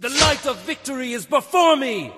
The light of victory is before me!